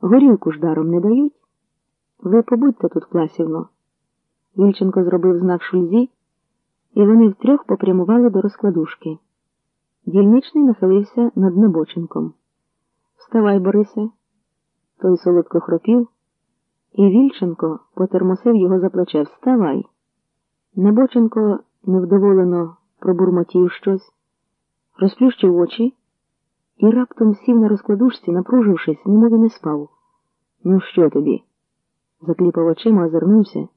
Горілку ж даром не дають. Ви побудьте тут, Класівно. Вільченко зробив знак шульзі, і вони втрьох попрямували до розкладушки. Дільничний нахилився над Набоченком. Вставай, Борисе. Той солодко хропів, і Вільченко потермосив його за плече. Вставай. Набоченко невдоволено пробурмотів щось, розплющив очі і раптом сів на розкладушці, напружившись, немов і не спав. Ну, що тобі? Закліпав очима, озирнувся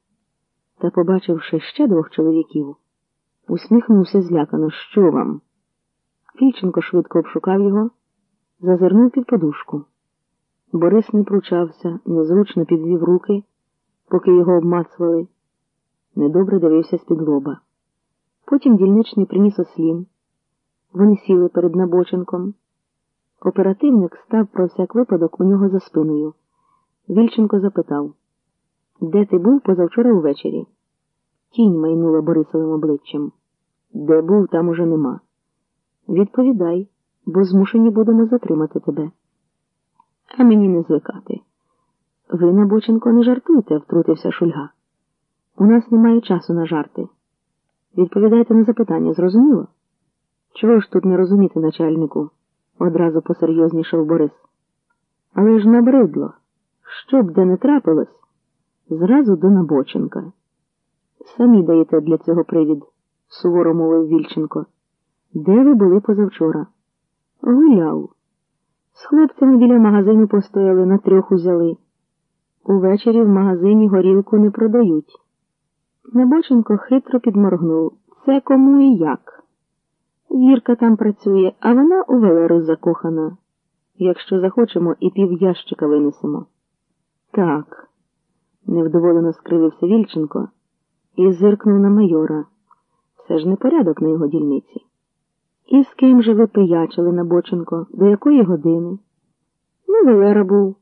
та, побачивши ще двох чоловіків, усміхнувся злякано. Що вам? Фільченко швидко обшукав його, зазирнув під подушку. Борис не пручався, незручно підвів руки, поки його обмацували. Недобре дивився з-під лоба. Потім дільничний приніс ослін. Вони сіли перед Набоченком. Оперативник став про всяк випадок у нього за спиною. Вільченко запитав, де ти був позавчора увечері? Тінь майнула Борисовим обличчям. Де був, там уже нема. Відповідай, бо змушені будемо затримати тебе. А мені не звикати. Ви, Набоченко, не жартуйте, втрутився Шульга. У нас немає часу на жарти. Відповідайте на запитання, зрозуміло? Чого ж тут не розуміти, начальнику? Одразу посерйознішав Борис. Але ж набридло. Що б де не трапилось, зразу до Набоченка. Самі даєте для цього привід, суворо мовив Вільченко. Де ви були позавчора? Гуляв. З хлопцями біля магазину постояли, на трьох узяли. Увечері в магазині горілку не продають. Небоченко хитро підморгнув. Це кому і як? Вірка там працює, а вона у Велеру закохана. Якщо захочемо, і пів ящика винесемо. Так, невдоволено скривився Вільченко і зиркнув на майора. Все ж не порядок на його дільниці. І з ким же ви пиячили Набоченко? До якої години? Ну, Велера був,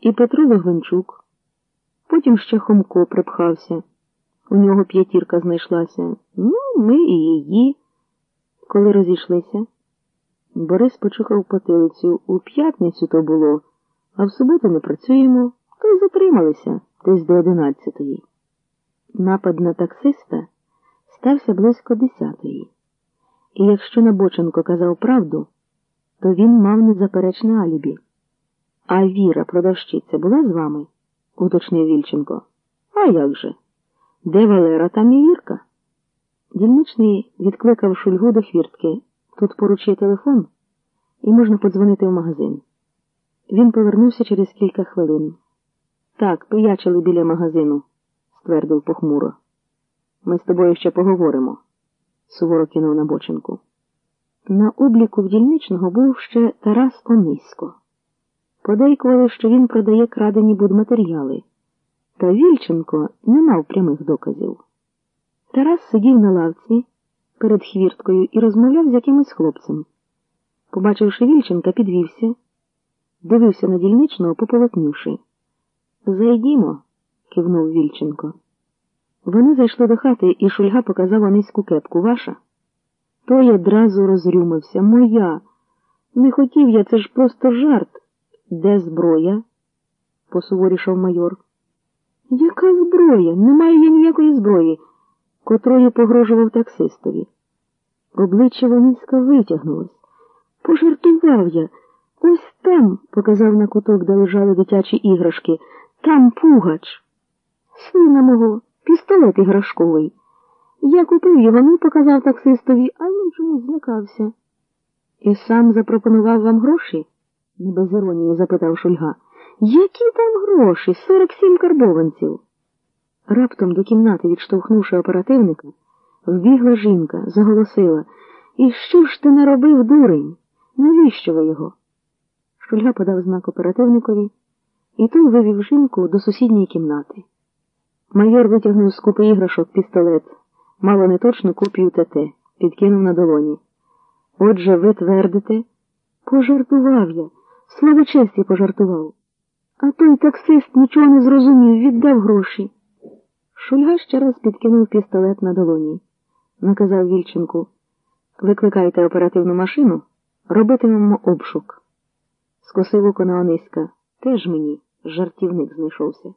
і Петро Логвинчук. Потім ще Хомко припхався. У нього п'ятірка знайшлася. Ну, ми і її. Коли розійшлися, Борис почухав потилицю. У п'ятницю то було, а в суботу не працюємо, то й затрималися десь до одинадцятої. Напад на таксиста стався близько десятої. І якщо Набоченко казав правду, то він мав незаперечне алібі. А Віра, продавщиця, була з вами? уточнив Вільченко. А як же? Де Валера, там і Вірка? Дільничний відкликав шульгу до хвіртки. Тут поруч є телефон, і можна подзвонити в магазин. Він повернувся через кілька хвилин. Так, пиячили біля магазину, ствердив похмуро. Ми з тобою ще поговоримо, суворо кинув на бочинку. На обліку в дільничного був ще Тарас Онисько. Подейкували, що він продає крадені будматеріали, та Вільченко не мав прямих доказів. Тарас сидів на лавці перед хвірткою і розмовляв з якимось хлопцем. Побачивши Вільченка, підвівся, дивився на дільничного, пополотнівши. Зайдімо, кивнув Вільченко. Вони зайшли до хати, і Шульга показав Аниську кепку. Ваша? Той одразу розрюмився. Моя. Не хотів я, це ж просто жарт. Де зброя? посуворішав майор. Яка зброя? Не маю я ніякої зброї, котрою погрожував таксистові. Обличчя Воніська витягнулось. Пожартував я. Ось там, показав на куток, де лежали дитячі іграшки. Там пугач. Сина мого, пістолет іграшковий. Я купив його, ну показав таксистові, а він чомусь злякався. І сам запропонував вам гроші? не без іронії запитав Шульга. Які там гроші? Сорок сім карбованців. Раптом до кімнати, відштовхнувши оперативника, вбігла жінка, заголосила І що ж ти наробив, дурень? Навіщо ви його? Шульга подав знак оперативникові, і той вивів жінку до сусідньої кімнати. Майор витягнув з купи іграшок пістолет, мало не точну копію ТТ, підкинув на долоні. Отже, ви твердите, пожартував я, слово честі пожартував. А той таксист нічого не зрозумів, віддав гроші. Шульга ще раз підкинув пістолет на долоні. Наказав Вільченку. Викликайте оперативну машину, робитимемо обшук. Скосив око на Ониська. Теж мені жартівник знайшовся.